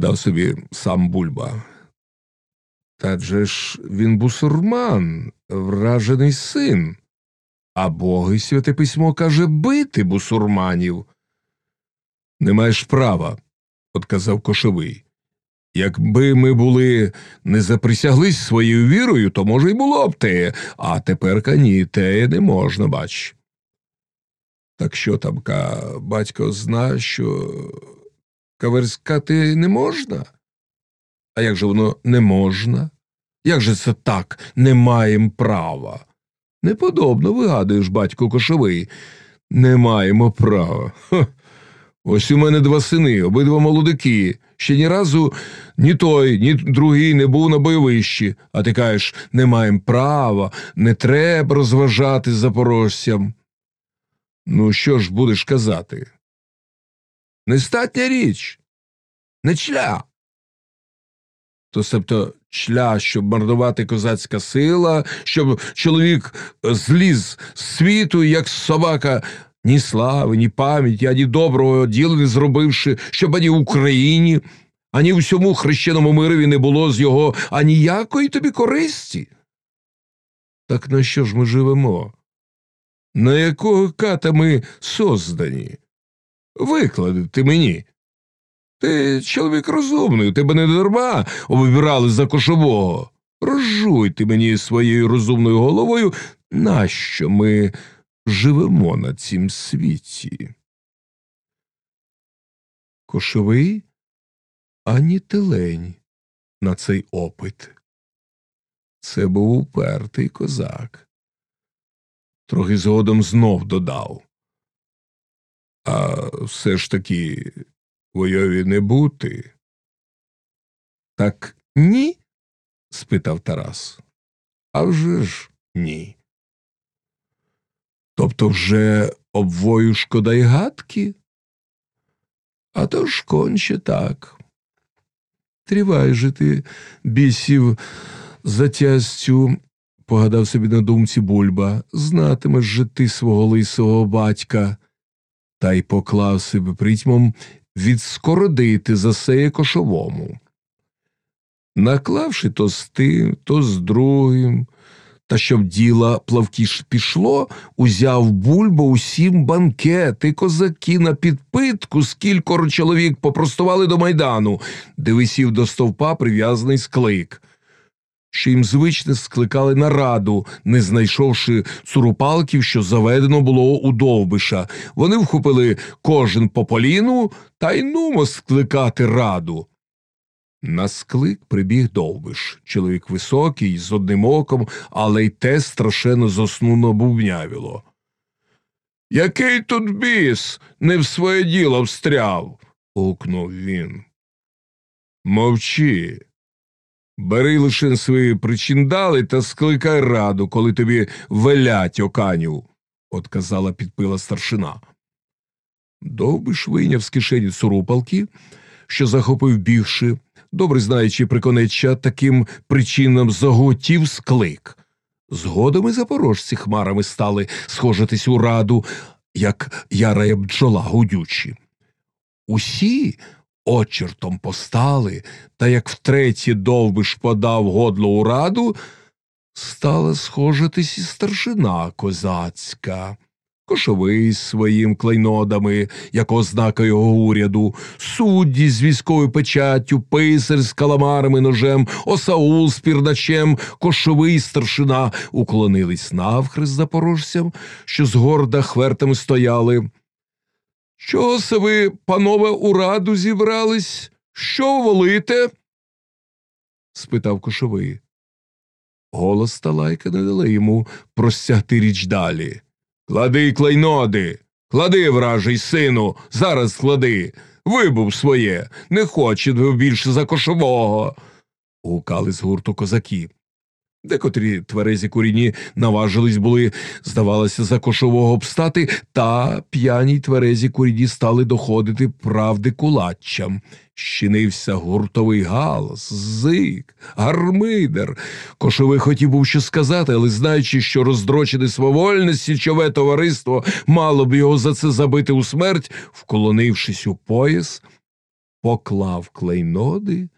погадав собі сам бульба. Та же ж він бусурман, вражений син. А Бог і святе письмо каже бити бусурманів. Не маєш права, отказав кошовий. Якби ми були не заприсяглись своєю вірою, то, може, й було б те, а тепер ні, те не можна, бач. Так що там, ка, батько зна, що каверскати не можна? А як же воно не можна? Як же це так не маємо права? Неподобно вигадуєш, батько кошовий. Не маємо права. Ха. Ось у мене два сини, обидва молодики. Ще ні разу ні той, ні другий не був на бойовищі, а ти кажеш, не маємо права, не треба розважати запорожцям. Ну, що ж будеш казати? Нестатня річ, не чля. То себто чля, щоб марнувати козацька сила, щоб чоловік зліз з світу, як собака, ні слави, ні пам'яті, ані доброго діла не зробивши, щоб ані в Україні, ані всьому хрещеному мирові не було з його аніякої тобі користі. Так на що ж ми живемо? На якого ката ми создані? Виклади ти мені. Ти чоловік розумний, тебе не дарма обібрали за кошового. Розжуй ти мені своєю розумною головою, нащо ми живемо на цім світі. Кошовий ані телень на цей опит. Це був упертий козак. Трохи згодом знов додав. А все ж таки войові не бути. Так ні? спитав Тарас. «А вже ж ні. Тобто вже обвою шкода й гадки? А то ж конче так. Трівай же ти, бісів, затястю, погадав собі на думці бульба, знатимеш же ти свого лисого батька, та й поклав себе притьмом відскородити за сеє кошовому. Наклавши то з тим, то з другим, та щоб діла плавкіш пішло, узяв бульба усім банкети, козаки на підпитку, скількоро чоловік попростували до майдану, де висів до стовпа прив'язаний склик. Що їм звичне скликали на раду, не знайшовши цурупалків, що заведено було у довбиша. Вони вхопили кожен по поліну та й нумо скликати раду. На склик прибіг довбиш. Чоловік високий, з одним оком, але й те страшенно зоснуло бубнявіло. Який тут біс не в своє діло встряв? гукнув він. Мовчи. Бери лише свої причиндали та скликай раду, коли тобі велять оканю, отказала підпила старшина. Довбиш вийняв з кишені цурупалки, що захопив бігши, добре знаючи приконеччя таким причинам заготів склик. Згодом і запорожці хмарами стали схожитись у раду, як ярая бджола гудючі. Усі очертом постали, та як втретє довбиш подав годло у раду, стала схожитись і старшина козацька кошовий своїм клейнодами, як ознака його уряду, судді з військовою печаттю, писар з каламарами ножем, осаул з пірначем, кошовий старшина уклонились навхрест запорожцям, що з горда хвертами стояли. Чого се ви, панове, у раду зібрались? Що волите? спитав кошовий. Голос та лайка не дали йому простягти річ далі. Клади клейноди, клади, вражий сину, зараз клади. Вибув своє, не хоче більше за кошового. гукали з гурту козаки. Декотрі тверезі куріні наважились були, здавалося, за кошового обстати, та п'яні тверезі куріні стали доходити правди кулаччям. Щинився гуртовий галас, зик, гармидер. Кошовий хотів був що сказати, але знаючи, що роздрочене свавольне січове товариство мало б його за це забити у смерть, вклонившись у пояс, поклав клейноди